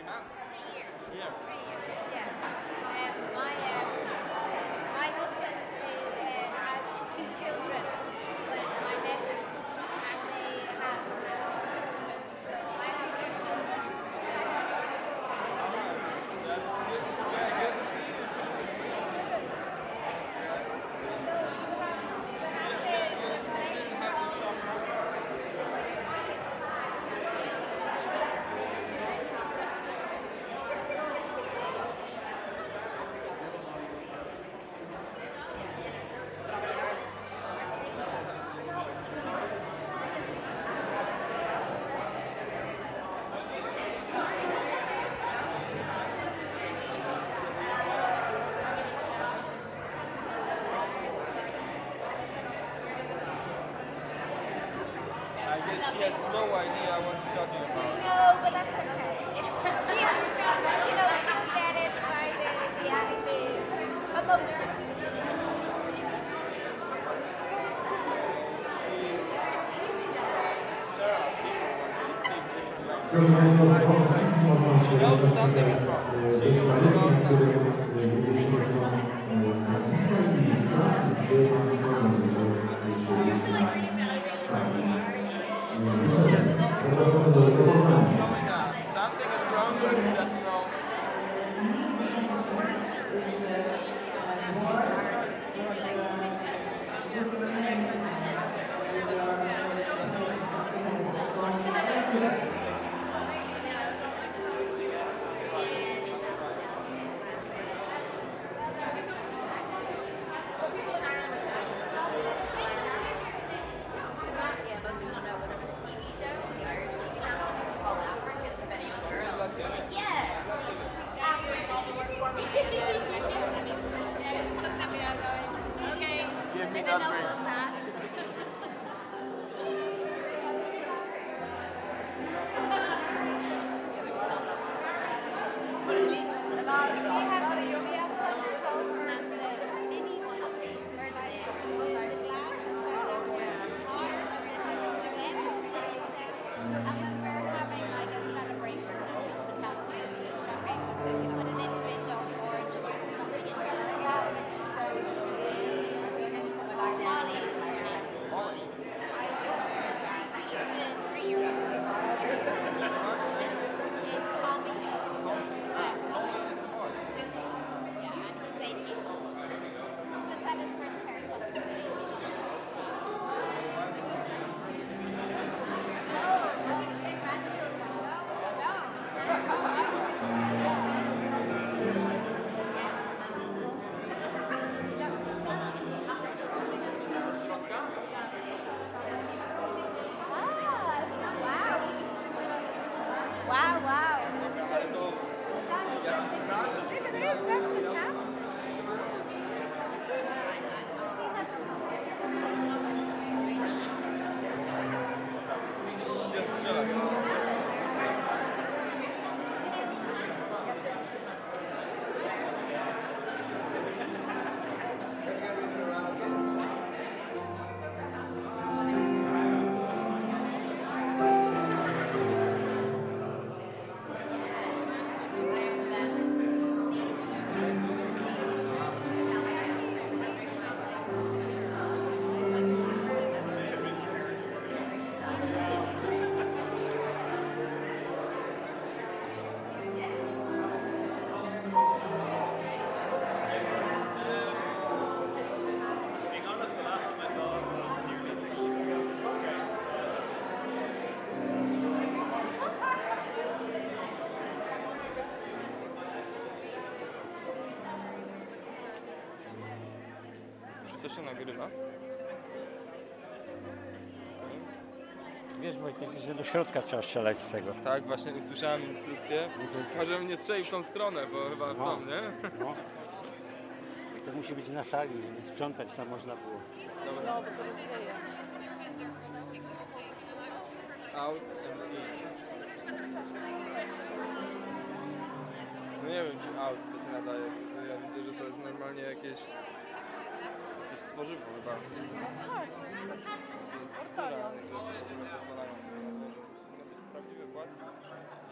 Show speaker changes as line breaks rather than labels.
three months.
Three years.
Yeah.
Three years. Yeah. I
guess she has no idea what you're talking about.
No, but that's okay. she, she knows she'll get it by the, the, the emotion.
Knows something is wrong. She knows something. Showing know
That's fantastic.
To się nagrywa?
Wiesz Wojtek, że do środka trzeba strzelać z tego.
Tak, właśnie usłyszałem instrukcję. Może nie strzeli w tą stronę, bo chyba w
No.
tą, nie?
No. To musi być na sali, żeby sprzątać tam można było.
Dobra. Out and in. No nie wiem, czy out to się nadaje. bo Ja widzę, że to jest normalnie jakieś... jest tworzywo chyba. Tak, to jest taki portal. Pozwalają, że może być prawdziwy władz i usłyszenie.